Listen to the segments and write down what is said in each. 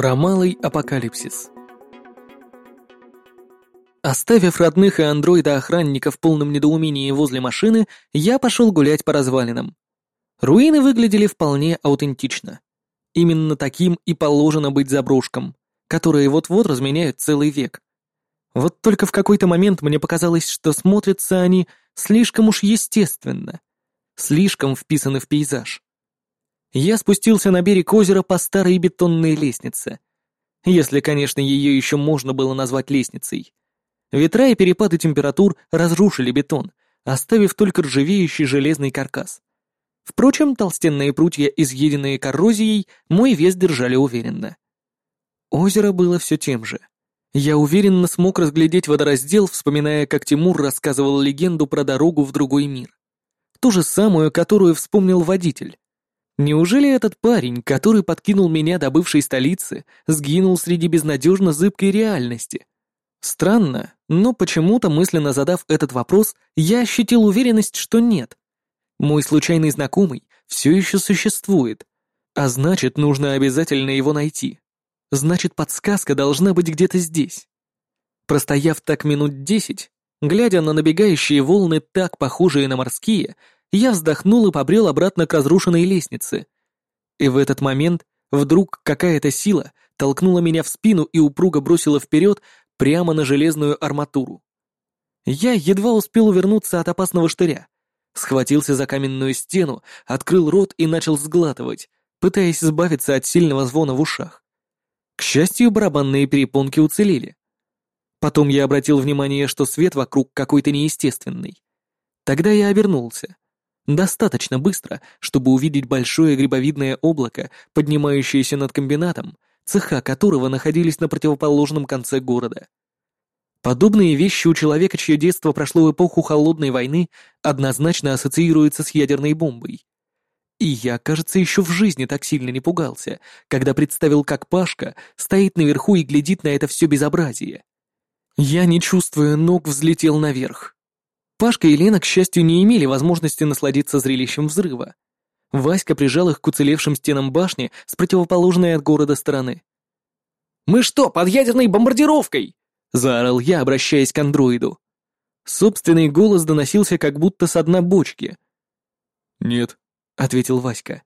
Про малый апокалипсис. Оставив родных и андроида-охранника в полном недоумении возле машины, я пошел гулять по развалинам. Руины выглядели вполне аутентично. Именно таким и положено быть заброшкам, которые вот-вот разменяют целый век. Вот только в какой-то момент мне показалось, что смотрятся они слишком уж естественно, слишком вписаны в пейзаж. Я спустился на берег озера по старой бетонной лестнице. Если, конечно, ее еще можно было назвать лестницей. Ветра и перепады температур разрушили бетон, оставив только ржавеющий железный каркас. Впрочем, толстенные прутья, изъеденные коррозией, мой вес держали уверенно. Озеро было все тем же. Я уверенно смог разглядеть водораздел, вспоминая, как Тимур рассказывал легенду про дорогу в другой мир. Ту же самую, которую вспомнил водитель. Неужели этот парень, который подкинул меня до бывшей столицы, сгинул среди безнадежно зыбкой реальности? Странно, но почему-то мысленно задав этот вопрос, я ощутил уверенность, что нет. Мой случайный знакомый все еще существует, а значит, нужно обязательно его найти. Значит, подсказка должна быть где-то здесь. Простояв так минут десять, глядя на набегающие волны, так похожие на морские, я вздохнул и побрел обратно к разрушенной лестнице. И в этот момент вдруг какая-то сила толкнула меня в спину и упруго бросила вперед прямо на железную арматуру. Я едва успел увернуться от опасного штыря. Схватился за каменную стену, открыл рот и начал сглатывать, пытаясь избавиться от сильного звона в ушах. К счастью, барабанные перепонки уцелели. Потом я обратил внимание, что свет вокруг какой-то неестественный. Тогда я обернулся. Достаточно быстро, чтобы увидеть большое грибовидное облако, поднимающееся над комбинатом, цеха которого находились на противоположном конце города. Подобные вещи у человека, чье детство прошло в эпоху Холодной войны, однозначно ассоциируются с ядерной бомбой. И я, кажется, еще в жизни так сильно не пугался, когда представил, как Пашка стоит наверху и глядит на это все безобразие. Я, не чувствуя ног, взлетел наверх. Пашка и Лена, к счастью, не имели возможности насладиться зрелищем взрыва. Васька прижал их к уцелевшим стенам башни с противоположной от города стороны. «Мы что, под ядерной бомбардировкой?» — заорал я, обращаясь к андроиду. Собственный голос доносился как будто с дна бочки. «Нет», — ответил Васька.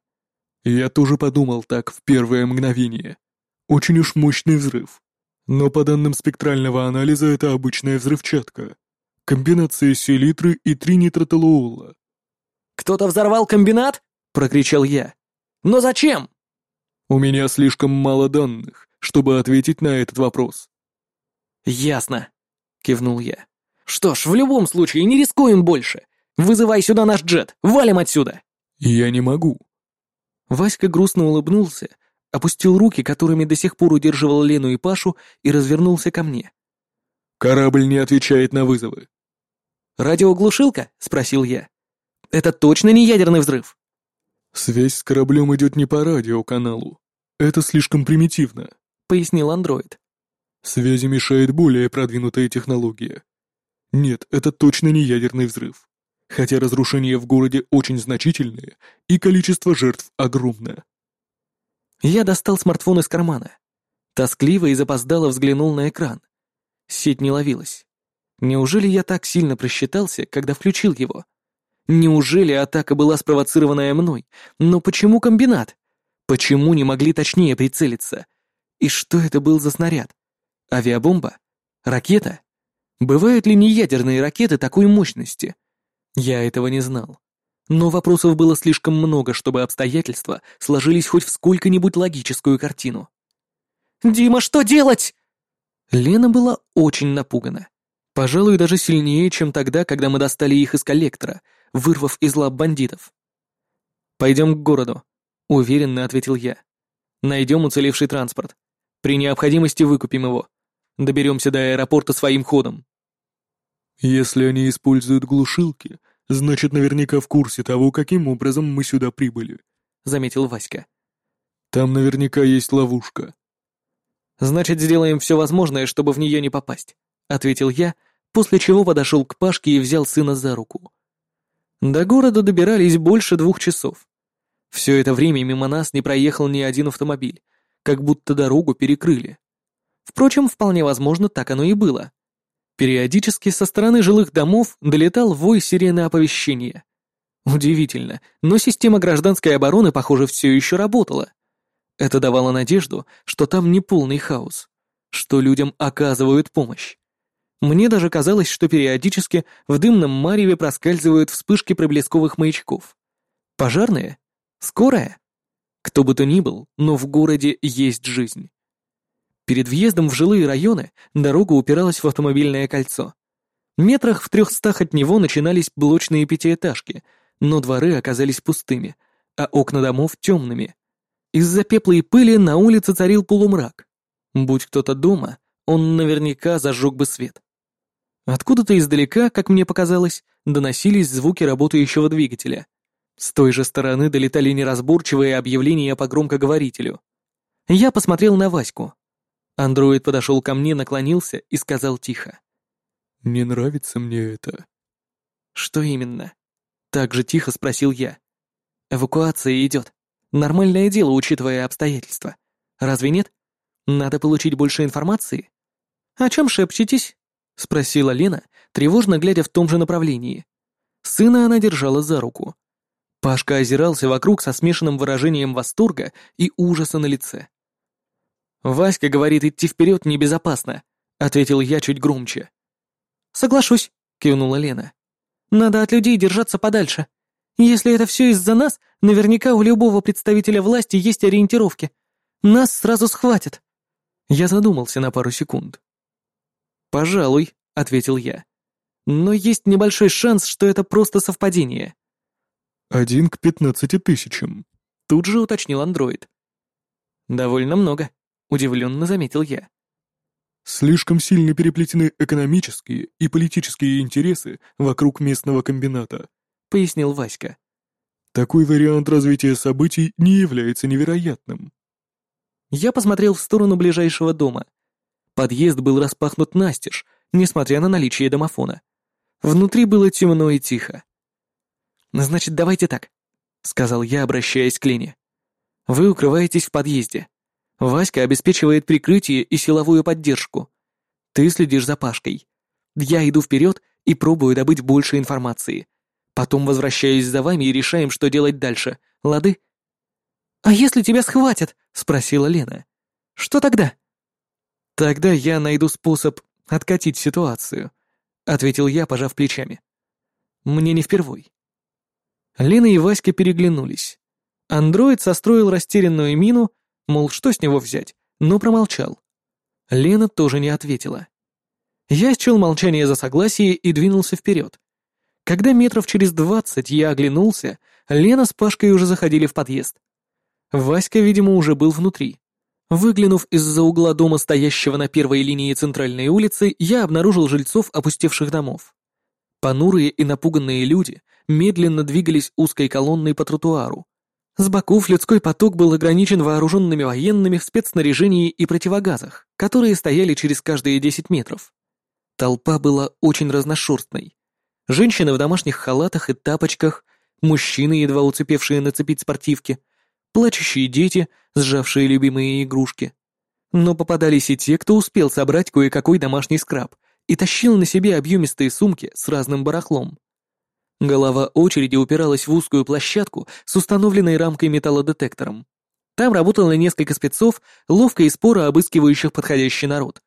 «Я тоже подумал так в первое мгновение. Очень уж мощный взрыв. Но по данным спектрального анализа это обычная взрывчатка. Комбинация селитры и тринитротолуола. «Кто-то взорвал комбинат?» — прокричал я. «Но зачем?» «У меня слишком мало данных, чтобы ответить на этот вопрос». «Ясно», — кивнул я. «Что ж, в любом случае, не рискуем больше. Вызывай сюда наш джет, валим отсюда!» «Я не могу». Васька грустно улыбнулся, опустил руки, которыми до сих пор удерживал Лену и Пашу, и развернулся ко мне. «Корабль не отвечает на вызовы. «Радиоглушилка?» — спросил я. «Это точно не ядерный взрыв?» «Связь с кораблем идет не по радиоканалу. Это слишком примитивно», — пояснил андроид. «Связи мешает более продвинутая технология. Нет, это точно не ядерный взрыв. Хотя разрушения в городе очень значительные, и количество жертв огромное». Я достал смартфон из кармана. Тоскливо и запоздало взглянул на экран. Сеть не ловилась. Неужели я так сильно просчитался, когда включил его? Неужели атака была спровоцированная мной? Но почему комбинат? Почему не могли точнее прицелиться? И что это был за снаряд? Авиабомба? Ракета? Бывают ли неядерные ракеты такой мощности? Я этого не знал. Но вопросов было слишком много, чтобы обстоятельства сложились хоть в сколько-нибудь логическую картину. «Дима, что делать?» Лена была очень напугана. Пожалуй, даже сильнее, чем тогда, когда мы достали их из коллектора, вырвав из лап бандитов. «Пойдем к городу», — уверенно ответил я. «Найдем уцелевший транспорт. При необходимости выкупим его. Доберемся до аэропорта своим ходом». «Если они используют глушилки, значит, наверняка в курсе того, каким образом мы сюда прибыли», — заметил Васька. «Там наверняка есть ловушка». «Значит, сделаем все возможное, чтобы в нее не попасть», — ответил я, после чего подошел к Пашке и взял сына за руку. До города добирались больше двух часов. Все это время мимо нас не проехал ни один автомобиль. как будто дорогу перекрыли. Впрочем, вполне возможно, так оно и было. Периодически со стороны жилых домов долетал вой сирены оповещения. Удивительно, но система гражданской обороны, похоже, все еще работала. Это давало надежду, что там не полный хаос, что людям оказывают помощь. Мне даже казалось, что периодически в дымном мареве проскальзывают вспышки проблесковых маячков. Пожарные? Скорая? Кто бы то ни был, но в городе есть жизнь. Перед въездом в жилые районы дорога упиралась в автомобильное кольцо. Метрах в трехстах от него начинались блочные пятиэтажки, но дворы оказались пустыми, а окна домов темными. Из-за пепла и пыли на улице царил полумрак. Будь кто-то дома, он наверняка зажег бы свет. Откуда-то издалека, как мне показалось, доносились звуки работающего двигателя. С той же стороны долетали неразборчивые объявления по громкоговорителю. Я посмотрел на Ваську. Андроид подошел ко мне, наклонился и сказал тихо. «Не нравится мне это». «Что именно?» Так же тихо спросил я. «Эвакуация идет. Нормальное дело, учитывая обстоятельства. Разве нет? Надо получить больше информации?» «О чем шепчетесь?» — спросила Лена, тревожно глядя в том же направлении. Сына она держала за руку. Пашка озирался вокруг со смешанным выражением восторга и ужаса на лице. «Васька говорит, идти вперед небезопасно», — ответил я чуть громче. «Соглашусь», — кивнула Лена. «Надо от людей держаться подальше. Если это все из-за нас, наверняка у любого представителя власти есть ориентировки. Нас сразу схватят». Я задумался на пару секунд. «Пожалуй», — ответил я. «Но есть небольшой шанс, что это просто совпадение». «Один к пятнадцати тысячам», — тут же уточнил андроид. «Довольно много», — удивленно заметил я. «Слишком сильно переплетены экономические и политические интересы вокруг местного комбината», — пояснил Васька. «Такой вариант развития событий не является невероятным». Я посмотрел в сторону ближайшего дома. Подъезд был распахнут настежь, несмотря на наличие домофона. Внутри было темно и тихо. «Значит, давайте так», — сказал я, обращаясь к Лене. «Вы укрываетесь в подъезде. Васька обеспечивает прикрытие и силовую поддержку. Ты следишь за Пашкой. Я иду вперед и пробую добыть больше информации. Потом возвращаюсь за вами и решаем, что делать дальше. Лады?» «А если тебя схватят?» — спросила Лена. «Что тогда?» «Тогда я найду способ откатить ситуацию», — ответил я, пожав плечами. «Мне не впервой». Лена и Васька переглянулись. Андроид состроил растерянную мину, мол, что с него взять, но промолчал. Лена тоже не ответила. Я счел молчание за согласие и двинулся вперед. Когда метров через двадцать я оглянулся, Лена с Пашкой уже заходили в подъезд. Васька, видимо, уже был внутри. Выглянув из-за угла дома, стоящего на первой линии центральной улицы, я обнаружил жильцов опустевших домов. Понурые и напуганные люди медленно двигались узкой колонной по тротуару. С боков людской поток был ограничен вооруженными военными в спецснаряжении и противогазах, которые стояли через каждые 10 метров. Толпа была очень разношерстной. Женщины в домашних халатах и тапочках, мужчины, едва уцепевшие нацепить спортивки, плачущие дети, сжавшие любимые игрушки. Но попадались и те, кто успел собрать кое-какой домашний скраб и тащил на себе объемистые сумки с разным барахлом. Голова очереди упиралась в узкую площадку с установленной рамкой металлодетектором. Там работало несколько спецов, ловко и споро обыскивающих подходящий народ.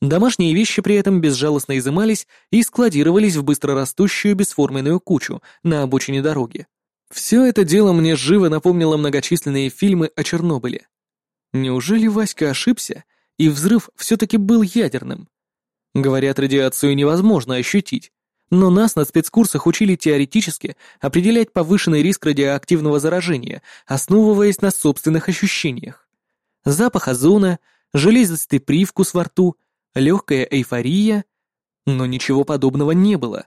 Домашние вещи при этом безжалостно изымались и складировались в быстрорастущую бесформенную кучу на обочине дороги. Все это дело мне живо напомнило многочисленные фильмы о Чернобыле. Неужели Васька ошибся, и взрыв все-таки был ядерным? Говорят, радиацию невозможно ощутить, но нас на спецкурсах учили теоретически определять повышенный риск радиоактивного заражения, основываясь на собственных ощущениях. Запах озона, железистый привкус во рту, легкая эйфория. Но ничего подобного не было.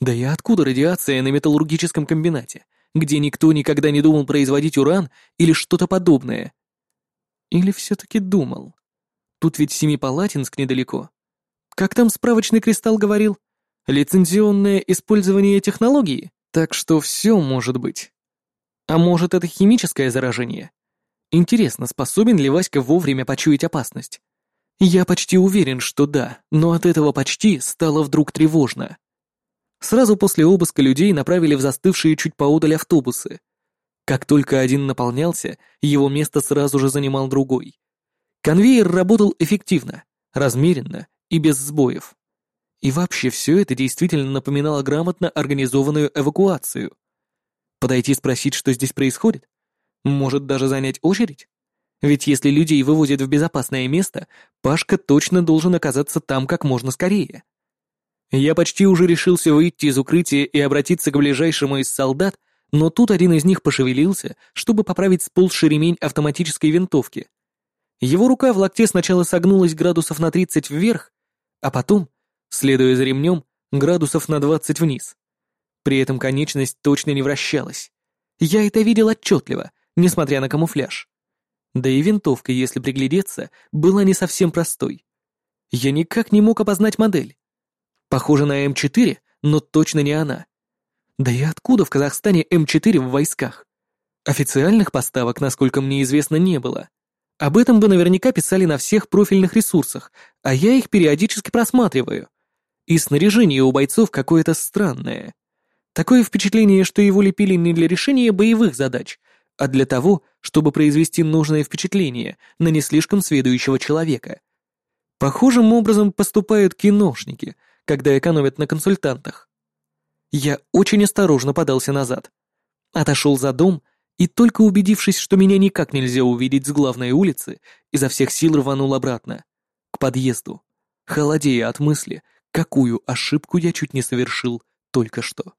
Да и откуда радиация на металлургическом комбинате, где никто никогда не думал производить уран или что-то подобное? Или все-таки думал? Тут ведь Семипалатинск недалеко. Как там справочный кристалл говорил? лицензионное использование технологии, так что все может быть. А может, это химическое заражение? Интересно, способен ли Васька вовремя почуять опасность? Я почти уверен, что да, но от этого почти стало вдруг тревожно. Сразу после обыска людей направили в застывшие чуть поодаль автобусы. Как только один наполнялся, его место сразу же занимал другой. Конвейер работал эффективно, размеренно и без сбоев. И вообще все это действительно напоминало грамотно организованную эвакуацию. Подойти спросить, что здесь происходит? Может даже занять очередь? Ведь если людей вывозят в безопасное место, Пашка точно должен оказаться там как можно скорее. Я почти уже решился выйти из укрытия и обратиться к ближайшему из солдат, но тут один из них пошевелился, чтобы поправить сползший ремень автоматической винтовки. Его рука в локте сначала согнулась градусов на 30 вверх, а потом, следуя за ремнем, градусов на 20 вниз. При этом конечность точно не вращалась. Я это видел отчетливо, несмотря на камуфляж. Да и винтовка, если приглядеться, была не совсем простой. Я никак не мог опознать модель. Похоже на М4, но точно не она. Да и откуда в Казахстане М4 в войсках? Официальных поставок, насколько мне известно, не было. Об этом бы наверняка писали на всех профильных ресурсах, а я их периодически просматриваю. И снаряжение у бойцов какое-то странное. Такое впечатление, что его лепили не для решения боевых задач, а для того, чтобы произвести нужное впечатление на не слишком сведущего человека. Похожим образом поступают киношники, когда экономят на консультантах. Я очень осторожно подался назад. Отошел за дом и, только убедившись, что меня никак нельзя увидеть с главной улицы, изо всех сил рванул обратно, к подъезду, холодея от мысли, какую ошибку я чуть не совершил только что.